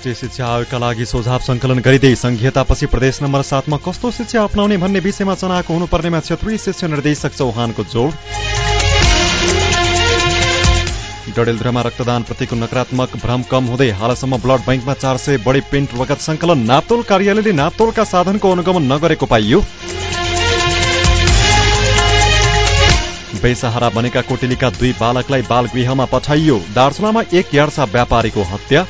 राष्ट्रिय शिक्षा आयोगका लागि सुझाव संकलन गरिँदै संघीयतापछि प्रदेश नम्बर सातमा कस्तो शिक्षा अप्नाउने भन्ने विषयमा चनाएको हुनुपर्नेमा क्षेत्रीय शिक्षा निर्देशक चौहानको जोड। डडेलधुरामा रक्तदान प्रतिको नकारात्मक भ्रम कम हुँदै हालसम्म ब्लड ब्याङ्कमा चार सय बढी पेन्ट रगत संकलन नाप्तोल कार्यालयले नाप्तोलका साधनको अनुगमन नगरेको पाइयो। बेसहारा बनेका कोटेलीका दुई बालकलाई बाल गृहमा पठाइयो। दार्चुलामा एक यार्सा व्यापारीको हत्या।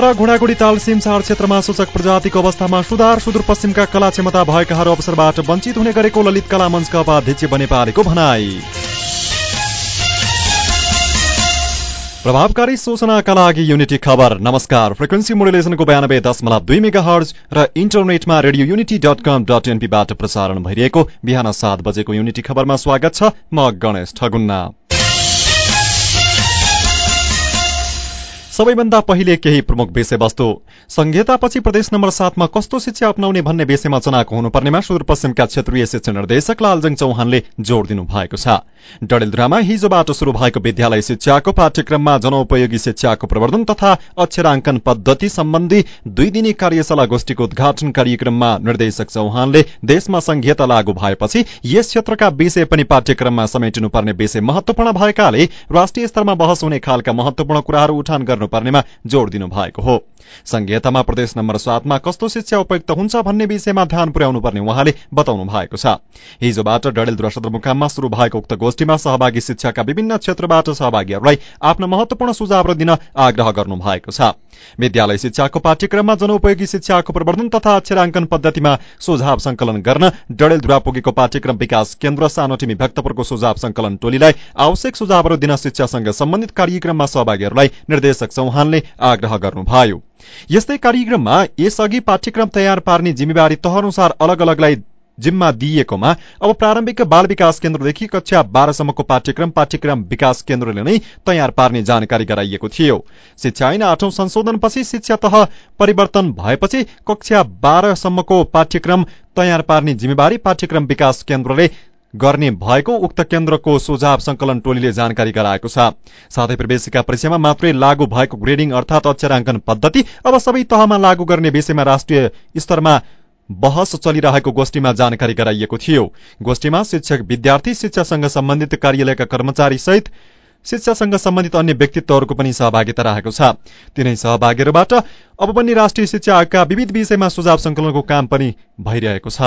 र घुँडागुडी ताल सिमसार क्षेत्रमा सूचक प्रजातिको अवस्थामा सुधार सुदूरपश्चिमका कला क्षमता भएकाहरू अवसरबाट वञ्चित हुने गरेको ललित कला मञ्चका उपाध्यक्ष बनेपालेको भनाई। प्रभावकारी सूचनाका लागि युनिटी खबर। नमस्कार। फ्रिक्वेन्सी मोडुलेसनको बयानब्बे दशमलव दुई मेगा हर्ज र इन्टरनेटमा radio unity dot com dot एनपीबाट प्रसारण भइरहेको बिहान सात बजेको युनिटी खबरमा स्वागत छ म गणेश ठगुन्ना। सबैभन्दा पहिले केही प्रमुख विषयवस्तु। संघीयतापछि प्रदेश नम्बर सातमा कस्तो शिक्षा अप्नाउने भन्ने विषयमा चनाएको हुनुपर्नेमा सुदूरपश्चिमका क्षेत्रीय शिक्षा निर्देशक लालजङ चौहानले जोड़ दिनु भएको छ। डडेलधुरामा हिजोबाट शुरू भएको विद्यालय शिक्षाको पाठ्यक्रममा जनोपयोगी शिक्षाको प्रवर्धन तथा अक्षराङ्कन पद्धति सम्बन्धी दुई दिने कार्यशाला गोष्ठीको उद्घाटन कार्यक्रममा निर्देशक चौहानले देशमा संघीयता लागू भएपछि यस क्षेत्रका विषय पनि पाठ्यक्रममा समेटिनुपर्ने विषय महत्वपूर्ण भएकाले राष्ट्रिय स्तरमा बहस हुने खालका महत्वपूर्ण कुराहरू उठान गर्नुपर्नेमा जोड़ दिनु भएको हो। संघीयतामा प्रदेश नम्बर सातमा कस्तो शिक्षा उपयुक्त हुन्छ भन्ने विषयमा ध्यान पुर्याउनु पर्ने उहाँले बताउनु भएको छ। हिजोबाट डडेलधुरा सदरमुकाममा शुरू भएको उक्त गोष्ठीमा सहभागी शिक्षाका विभिन्न क्षेत्रबाट सहभागीहरूलाई आफ्नो महत्वपूर्ण सुझाव दिन आग्रह गर्नु भएको छ। विद्यालय शिक्षाको पाठ्यक्रममा जनोपयोगी शिक्षाको प्रवर्धन तथा अक्षराङ्कन पद्धतिमा सुझाव संकलन गर्न डडेलधुरा पुगेको पाठ्यक्रम विकास केन्द्र सानो टिमी भक्तपुरको सुझाव संकलन टोलीलाई आवश्यक सुझावहरू दिन शिक्षासँग सम्बन्धित कार्यक्रममा सहभागीहरूलाई निर्देशक चौहानले आग्रह गर्नुभयो। यस्तै कार्यक्रममा यसअघि पाठ्यक्रम तयार पार्ने जिम्मेवारी तह अनुसार अलग अलगलाई जिम्मा दिइएकोमा अब प्रारम्भिक बाल विकास केन्द्रदेखि कक्षा बाह्रसम्मको पाठ्यक्रम पाठ्यक्रम विकास केन्द्रले नै तयार पार्ने जानकारी गराइएको थियो। शिक्षा ऐन आठौं संशोधनपछि शिक्षा तह परिवर्तन भएपछि कक्षा बाह्रसम्मको पाठ्यक्रम तयार पार्ने जिम्मेवारी पाठ्यक्रम विकास केन्द्रले गर्ने भएको उक्त केन्द्रको सुझाव संकलन टोलीले जानकारी गराएको छ। साथै प्रवेशिका परीक्षामा मात्रै लागू भएको ग्रेडिङ अर्थात अक्षराङ्कन पद्धति अब सबै तहमा लागू गर्ने विषयमा राष्ट्रिय स्तरमा बहस चलिरहेको गोष्ठीमा जानकारी गराइएको थियो। गोष्ठीमा शिक्षक विद्यार्थी शिक्षासँग सम्बन्धित कार्यालयका कर्मचारी सहित शिक्षासँग सम्बन्धित अन्य व्यक्तित्वहरूको पनि सहभागिता रहेको छ। तिनै सहभागीहरूबाट अब पनि राष्ट्रिय शिक्षा आयोगका विविध विषयमा सुझाव संकलनको काम पनि भइरहेको छ।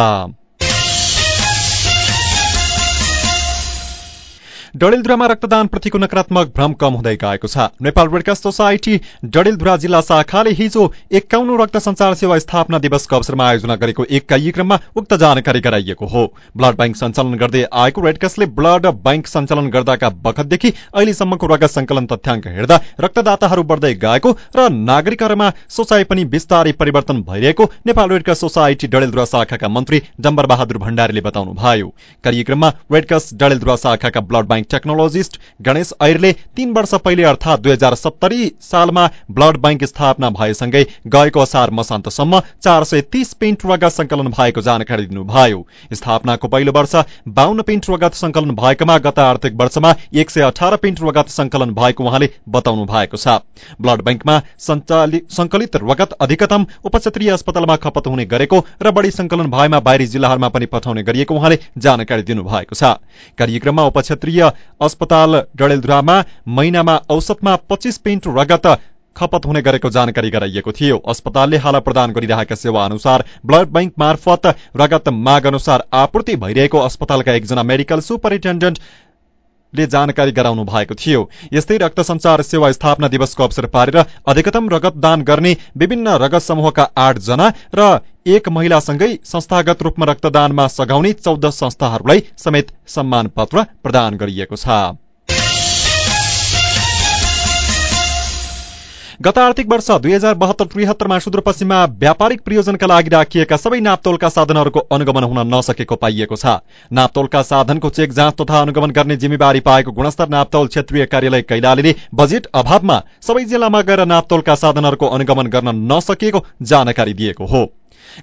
डडेलधुरामा रक्तदान प्रतिको नकारात्मक भ्रम कम हुँदै गएको छ। नेपाल रेडक्रस सोसाइटी डडेलधुरा जिल्ला शाखाले हिजो एक्काउन्न रक्त संचार सेवा स्थापना दिवसको अवसरमा आयोजना गरेको एक कार्यक्रममा उक्त जानकारी गराइएको हो। ब्लड ब्याङ्क सञ्चालन गर्दै आएको रेडक्रसले ब्लड ब्याङ्क सञ्चालन गर्दाका बखतदेखि अहिलेसम्मको रगत संकलन तथ्याङ्क हेर्दा रक्तदाताहरू बढ्दै गएको र नागरिकहरूमा सोचाइ पनि विस्तारै परिवर्तन भइरहेको Nepal Red Cross Society Dadeldhura शाखाका मन्त्री डम्बर बहादुर भण्डारीले बताउनु भयो कार्यक्रममा रेडक्रस डडेलधुरा शाखाका ब्लड ब्याङ्क टेक्नोलोजिस्ट गणेश ऐरले तीन वर्ष पहिले अर्थात दुई हजार सत्तरी सालमा ब्लड ब्याङ्क स्थापना भएसँगै गएको असार मसान्तसम्म चार सय तीस पेन्ट रगत संकलन भएको जानकारी दिनुभयो। स्थापनाको पहिलो वर्ष बाहन्न पेन्ट रगत संकलन भएकोमा गत आर्थिक वर्षमा एक सय अठार पेन्ट रगत संकलन भएको उहाँले बताउनु भएको छ। ब्लड ब्याङ्कमा संकलित रगत अधिकतम उपक्षेत्रीय अस्पतालमा खपत हुने गरेको र बढी संकलन भएमा बाहिरी जिल्लाहरूमा पनि पठाउने गरिएको उहाँले जानकारी दिनुभएको छ। कार्यक्रममा उपक्षेत्रीय अस्पताल डडेलधुरामा महिनामा औसतमा पच्चिस पेन्ट रगत खपत हुने गरेको जानकारी गराइएको थियो। अस्पतालले हाल प्रदान गरिरहेका सेवा अनुसार ब्लड ब्याङ्क मार्फत रगत माग अनुसार आपूर्ति भइरहेको अस्पतालका एकजना मेडिकल सुपरिन्टेण्डेन्ट ले जानकारी गराउनु भएको थियो। यस्तै रक्त संचार सेवा स्थापना दिवसको अवसर पारेर अधिकतम रगत दान गर्ने विभिन्न रगत समूहका आठ जना र एक महिलासँगै संस्थागत रूपमा रक्तदानमा सघाउने चौध संस्थाहरूलाई समेत सम्मान पत्र प्रदान गरिएको छ। गत आर्थिक वर्ष दुई हजार बहत्तर त्रिहत्तरमा सुदूरपश्चिममा व्यापारिक प्रयोजनका लागि राखिएका सबै नापतोलका साधनहरूको अनुगमन हुन नसकेको पाइएको छ। नापतोलका साधनको चेक जाँच तथा अनुगमन गर्ने जिम्मेवारी पाएको गुणस्तर नापतोल क्षेत्रीय कार्यालय कैलालीले बजेट अभावमा सबै जिल्लामा गएर नापतोलका साधनहरूको अनुगमन गर्न नसकिएको जानकारी दिएको हो।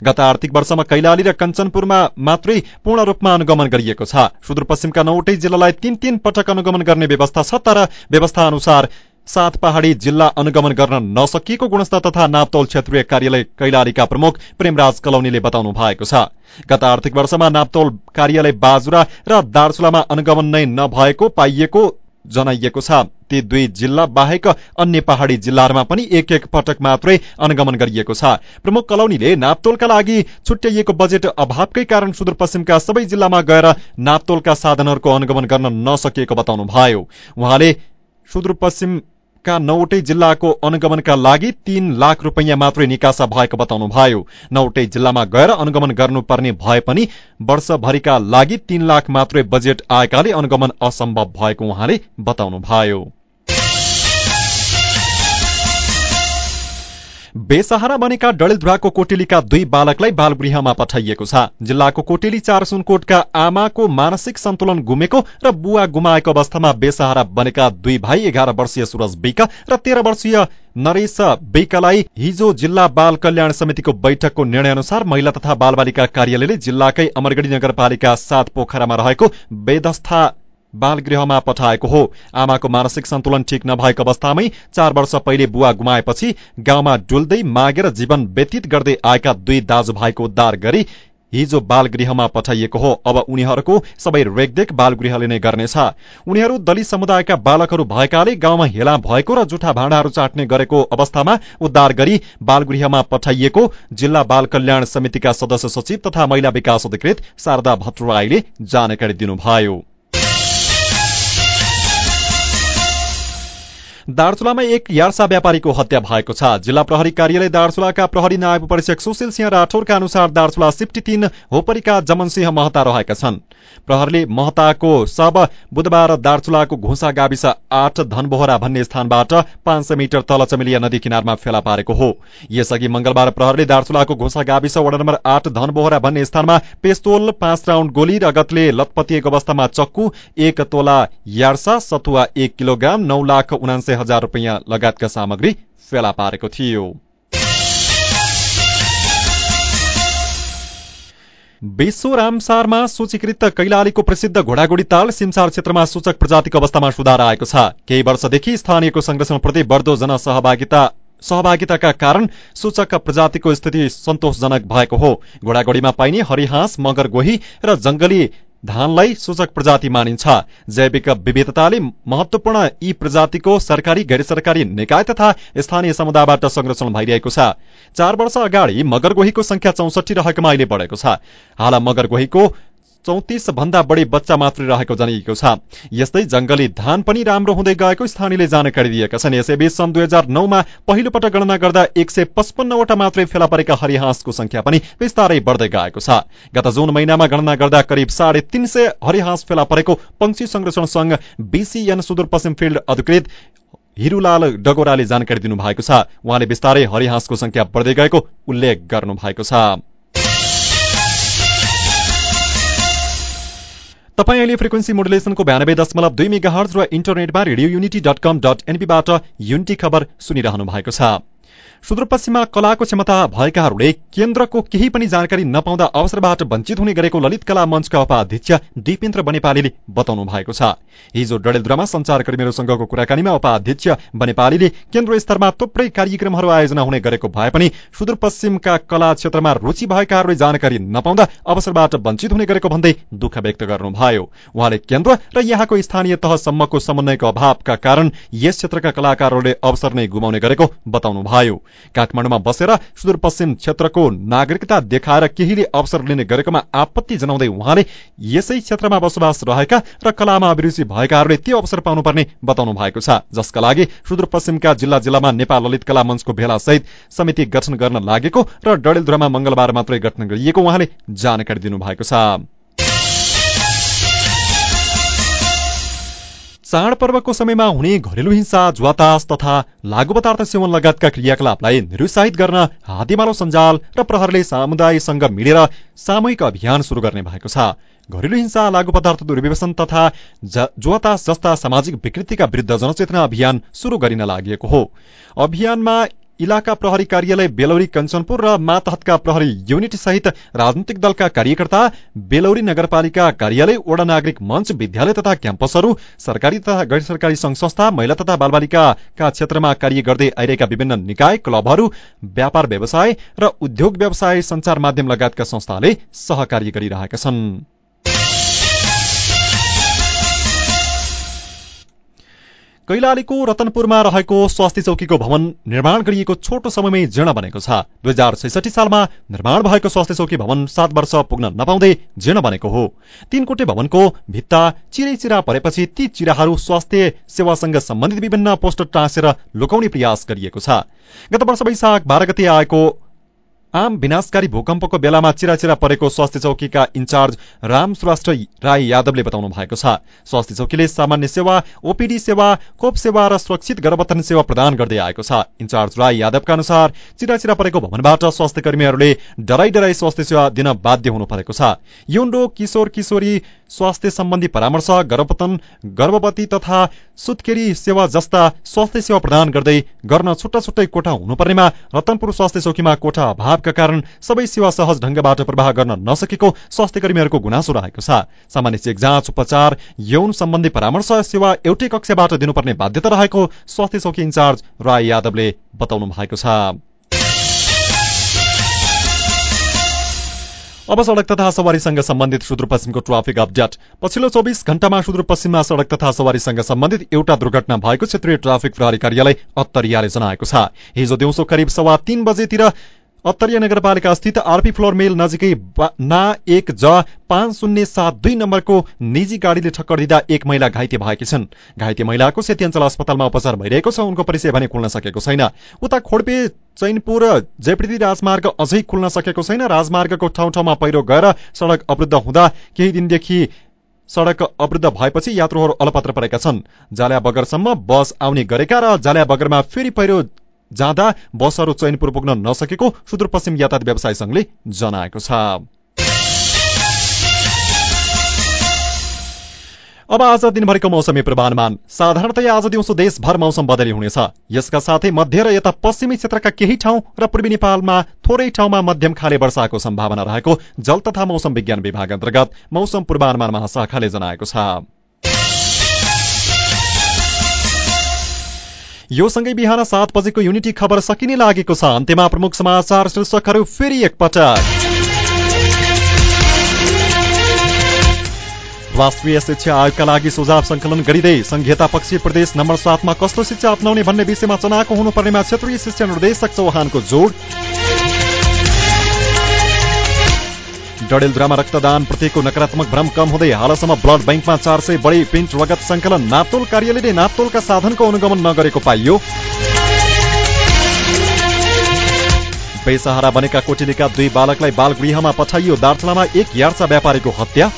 गत आर्थिक वर्षमा कैलाली र कञ्चनपुरमा मात्रै पूर्ण रूपमा अनुगमन गरिएको छ। सुदूरपश्चिमका नौवटै जिल्लालाई तीन तीन पटक अनुगमन गर्ने व्यवस्था छ तर व्यवस्था अनुसार सात पहाड़ी जिल्ला अनुगमन गर्न नसकिएको गुणस्तर तथा नापतौल क्षेत्रीय कार्यालय कैलालीका प्रमुख प्रेमराज कलौनीले बताउनु भएको छ। गत आर्थिक वर्षमा नापतौल कार्यालय बाजुरा र दार्चुलामा अनुगमन नै नभएको पाइएको जनाइएको छ। ती दुई जिल्ला बाहेक अन्य पहाड़ी जिल्लाहरूमा पनि एक एक पटक मात्रै अनुगमन गरिएको छ। प्रमुख कलौनीले नापतोलका लागि छुट्याइएको बजेट अभावकै कारण सुदूरपश्चिमका सबै जिल्लामा गएर नापतोलका साधनहरूको अनुगमन गर्न नसकिएको बताउनुभयो। उहाँले सुदूरपश्चिम का नौवटै जिल्लाको अनुगमनका लागि तीन लाख रुपियाँ मात्रै निकासा भएको बताउनुभयो। नौवटै जिल्लामा गएर अनुगमन गर्नुपर्ने भए पनि वर्षभरिका लागि तीन लाख मात्रै बजेट आएकाले अनुगमन असम्भव भएको उहाँले बताउनुभयो। बेसहारा बनेका डडेलधुराको कोटेलीका दुई बालकलाई बालगृहमा पठाइएको छ। जिल्लाको कोटेली चार सुनकोटका आमाको मानसिक सन्तुलन गुमेको र बुवा गुमाएको अवस्थामा बेसहारा बनेका दुई भाइ एघार वर्षीय सुरज बिका र तेह्र वर्षीय नरेश बेकालाई हिजो जिल्ला बाल कल्याण समितिको बैठकको निर्णय अनुसार महिला तथा बालबालिका कार्यालयले जिल्लाकै अमरगढी नगरपालिका सात पोखरामा रहेको बेदस्था बालगृहमा पठाएको हो। आमाको मानसिक सन्तुलन ठिक नभएको अवस्थामै चार वर्ष पहिले बुवा गुमाएपछि गाउँमा डुल्दै मागेर जीवन व्यतीत गर्दै आएका दुई दाजुभाइको उद्धार गरी हिजो बालगृहमा पठाइएको हो। अब उनीहरूको सबै रेखदेख बालगृहले नै गर्नेछ। उनीहरू दलित समुदायका बालकहरू भएकाले गाउँमा हेला भएको र जुठा भाँडाहरू चाट्ने गरेको अवस्थामा उद्धार गरी बालगृहमा पठाइएको जिल्ला बाल कल्याण समितिका सदस्य सचिव तथा महिला विकास अधिकृत शारदा भट्टराईले जानकारी दिनुभयो। दार्चुलामा एक यार्सा व्यापारीको हत्या भएको छ। जिल्ला प्रहरी कार्यालय दार्चुलाका प्रहरी नायब परीक्षक सुशील सिंह राठौरका अनुसार दार्चुला सिफ्टी तीन होपरीका जमनसिंह महता रहेका छन्। प्रहरीले महताको शव बुधबार दार्चुलाको घोषा गाविस आठ धनबोहरा भन्ने स्थानबाट पाँच सय मिटर तल चमेलिया नदी किनारमा फेला पारेको हो। यसअघि मंगलबार प्रहरीले दार्चुलाको घोषा गाविस वडा नम्बर आठ धनबोहरा भन्ने स्थानमा पेस्तोल पाँच राउण्ड गोली रगतले लतपतिएको अवस्थामा चक्कु एक तोला यार्सा सतुवा एक किलोग्राम नौ लाख उनासे हजार रुपियाँ लगायतका सामग्री फेला पारेको थियो। विश्व रामसारमा सूचीकृत कैलालीको प्रसिद्ध घोडागोडी ताल सिमसार क्षेत्रमा सूचक प्रजातिको अवस्थामा सुधार आएको छ। केही वर्षदेखि स्थानीयको संरक्षणप्रति बढ्दो जनसहभागिता सहभागिताका कारण सूचक प्रजातिको स्थिति सन्तोषजनक भएको हो। घोडागोडीमा पाइने हरिहाँस मगर गोही र जंगली धानलाई सूचक प्रजाति मानिन्छ। जैविक विविधताले महत्वपूर्ण यी प्रजातिको सरकारी गैर सरकारी निकाय तथा स्थानीय समुदायबाट संरक्षण भइरहेको छ। चार वर्ष अगाडि मगरगोहीको संख्या चौसठी रहेकोमा अहिले बढेको छ। हाल मगरगोहीको चौतिस भन्दा बढी बच्चा मात्रै रहेको जनाइएको छ। यस्तै जंगली धान पनि राम्रो हुँदै गएको स्थानीयले जानकारी दिएका छन्। यसैबीच सन् दुई हजार नौमा पहिलो पटक गणना गर्दा एक सय पचपन्नवटा मात्रै फेला परेका हरिहाँसको संख्या पनि विस्तारै बढ्दै गएको छ। गत जुन महिनामा गणना गर्दा करिब साढे तीन सय हरिहाँस फेला परेको पंक्षी संरक्षण संघ बीसीएन सुदूरपश्चिम फिल्ड अधिकृत हिरुलाल डगोराले जानकारी दिनुभएको छ। उहाँले विस्तारै हरिहाँसको संख्या बढ्दै गएको उल्लेख गर्नु भएको छ। तपाईँ अहिले फ्रिक्वेन्सी मोडुलेसनको बयानब्बे दशमलव दुई मेगा हर्ज र इन्टरनेटमा radio unity dot com dot एनपीबाट unity खबर सुनिरहनु भएको छ। सुदूरपश्चिममा कलाको क्षमता भएकाहरूले केन्द्रको केही पनि जानकारी नपाउँदा अवसरबाट वञ्चित हुने गरेको ललित कला मञ्चका उपाध्यक्ष दिपेन्द्र बनेपालीले बताउनु भएको छ। हिजो डडेलधुरामा संचारकर्मीहरूसँगको कुराकानीमा उपाध्यक्ष बनेपालीले केन्द्र स्तरमा थुप्रै कार्यक्रमहरू आयोजना हुने गरेको भए पनि सुदूरपश्चिमका कला क्षेत्रमा रुचि भएकाहरूले जानकारी नपाउँदा अवसरबाट वञ्चित हुने गरेको भन्दै दुःख व्यक्त गर्नुभयो। उहाँले केन्द्र र यहाँको स्थानीय तहसम्मको समन्वयको अभावका कारण यस क्षेत्रका कलाकारहरूले अवसर नै गुमाउने गरेको बताउनुभयो। काठमाडौँमा बसेर सुदूरपश्चिम क्षेत्रको नागरिकता देखाएर केहीले अवसर लिने गरेकोमा आपत्ति जनाउँदै उहाँले यसै क्षेत्रमा बसोबास रहेका र कलामा अभिरुचि भएकाहरूले त्यो अवसर पाउनुपर्ने बताउनु भएको छ। जसका लागि सुदूरपश्चिमका जिल्ला जिल्लामा नेपाल ललित कला मञ्चको भेला सहित समिति गठन गर्न लागेको र डडेलधुरामा मंगलबार मात्रै गठन गरिएको उहाँले जानकारी दिनुभएको छ। चाडपर्वको समयमा हुने घरेलु हिंसा ज्वातास तथा लागु पदार्थ सेवन लगायतका क्रियाकलापलाई निरुत्साहित गर्न हातेमालो सञ्जाल र प्रहरले समुदायसँग मिलेर सामूहिक अभियान शुरू गर्ने भएको छ। घरेलु हिंसा लागु पदार्थ दुर्व्यसन तथा ज्वातास जस्ता सामाजिक विकृतिका विरुद्ध जनचेतना अभियान शुरू गरिन लागि हो। अभियानमा इलाका प्रहरी कार्यालय बेलौरी कञ्चनपुर र मातहतका प्रहरी युनिट सहित राजनीतिक दलका कार्यकर्ता बेलौरी नगरपालिका कार्यालय वडा नागरिक मञ्च विद्यालय तथा क्याम्पसहरू सरकारी तथा गैर सरकारी संघ संस्था महिला तथा बालबालिकाका क्षेत्रमा कार्य गर्दै आइरहेका विभिन्न निकाय क्लबहरू व्यापार व्यवसाय र उद्योग व्यवसाय संचार माध्यम लगायतका संस्थाले सहकार्य गरिरहेका छन्। कैलालीको रतनपुरमा रहेको स्वास्थ्य चौकीको भवन निर्माण गरिएको छोटो समयमै जीर्ण बनेको छ। दुई हजार छैसठी सालमा निर्माण भएको स्वास्थ्य चौकी भवन सात वर्ष पुग्न नपाउँदै जीर्ण बनेको हो। तीन भवनको भित्ता चिरै चिरा परेपछि ती चिराहरू स्वास्थ्य सेवासँग सम्बन्धित विभिन्न पोस्टर टाँसेर लुकाउने प्रयास गरिएको छ। गत वर्ष वैशाख बाह्र गते आएको आम विनाशकारी भूकम्पको बेलामा चिराचिरा परेको स्वास्थ्य चौकीका इन्चार्ज राम सुराष्ट्र राई यादवले बताउनु भएको छ। स्वास्थ्य चौकीले सामान्य सेवा ओपीडी सेवा खोप सेवा र सुरक्षित गर्भवतन सेवा प्रदान गर्दै आएको छ। इन्चार्ज राई यादवका अनुसार चिराचिरा परेको भवनबाट स्वास्थ्य कर्मीहरूले डराई डराई स्वास्थ्य सेवा दिन बाध्य हुनु परेको छ। यौन रोग किशोर किशोरी स्वास्थ्य सम्बन्धी परामर्श गर्भपतन गर्भवती तथा सुत्केरी सेवा जस्ता स्वास्थ्य सेवा प्रदान गर्दै गर्न छुट्टा छुट्टै कोठा हुनुपर्नेमा रतनपुर स्वास्थ्य चौकीमा कोठा अभावका कारण सबै सेवा सहज ढंगबाट प्रवाह गर्न नसकेको स्वास्थ्य कर्मीहरूको गुनासो रहेको छ। सामान्य चेक जाँच उपचार यौन सम्बन्धी परामर्श सेवा एउटै कक्षबाट दिनुपर्ने बाध्यता रहेको स्वास्थ्य चौकी इन्चार्ज राय यादवले बताउनु भएको छ। अब सड़क तथा सवारीसँग सम्बन्धित सुदूरपश्चिमको ट्राफिक अपडेट। पछिल्लो चौबिस घण्टामा सुदूरपश्चिममा सड़क तथा सवारीसँग सम्बन्धित एउटा दुर्घटना भएको क्षेत्रीय ट्राफिक प्रहरी कार्यालय अत्तरियाले जनाएको छ। हिजो दिउँसो करिब सवा तीन बजेतिर अत्तरिया नगरपालिका स्थित आरपी फ्लोर मेल नजिकै ना एक ज पाँच शून्य सात दुई नम्बरको निजी गाडीले ठक्कर दिँदा एक महिला घाइते भएकी छन्। घाइते महिलाको सेती अञ्चल अस्पतालमा उपचार भइरहेको छ उनको परिचय भने खुल्न सकेको छैन। उता खोडपे चैनपुर जयपृथ्वी राजमार्ग अझै खुल्न सकेको छैन। राजमार्गको ठाउँ ठाउँमा पहिरो गएर सड़क अवरुद्ध हुँदा केही दिनदेखि सड़क अवरुद्ध भएपछि यात्रुहरू अलपत्र परेका छन्। जाल्या बगरसम्म बस आउने गरेका र जाल्या बगरमा फेरि पहिरो जाँदा बसहरू चैनपुर पुग्न नसकेको सुदूरपश्चिम यातायात व्यवसाय संघले जनाएको छ। अब आज दिनभरिको मौसमी पूर्वानुमान। साधारणतया आज दिउँसो देशभर मौसम बदली हुनेछ। यसका साथै मध्य र यता पश्चिमी क्षेत्रका केही ठाउँ र पूर्वी नेपालमा थोरै ठाउँमा मध्यम खाले वर्षाको सम्भावना रहेको जल तथा मौसम विज्ञान विभाग अन्तर्गत मौसम पूर्वानुमान महाशाखाले जनाएको छ। यो सँगै बिहान सात बजेको युनिटी खबर सकिने लागेको छ। अन्त्यमा प्रमुख समाचार शीर्षकहरू फेरि एकपटक। राष्ट्रिय शिक्षा आयोगका लागि सुझाव संकलन गरिँदै संघीयता पक्षी प्रदेश नम्बर सातमा कस्तो शिक्षा अप्नाउने भन्ने विषयमा चनाको हुनुपर्नेमा क्षेत्रीय शिक्षा निर्देशक चौहानको जोड। डडेलधुरामा रक्तदान प्रतिको नकारात्मक भ्रम कम हुँदै हालसम्म ब्लड ब्याङ्कमा चार सय बढी पिन्ट रगत संकलन नाप्तोल कार्यालयले नाप्तोलका साधनको अनुगमन नगरेको पाइयो। बेसहारा बनेका कोटिलीका दुई बालकलाई बाल गृहमा पठाइयो। दार्चुलामा एक यार्चा व्यापारीको हत्या।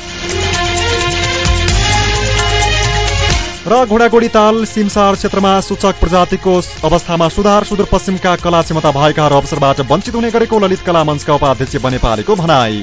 र घोडागोडी ताल सिमसार क्षेत्रमा सूचक प्रजातिको अवस्थामा सुधार सुदूरपश्चिमका कला क्षमता भएकाहरू अवसरबाट वञ्चित हुने गरेको ललित कला मञ्चका उपाध्यक्ष बनेपालेको भनाई।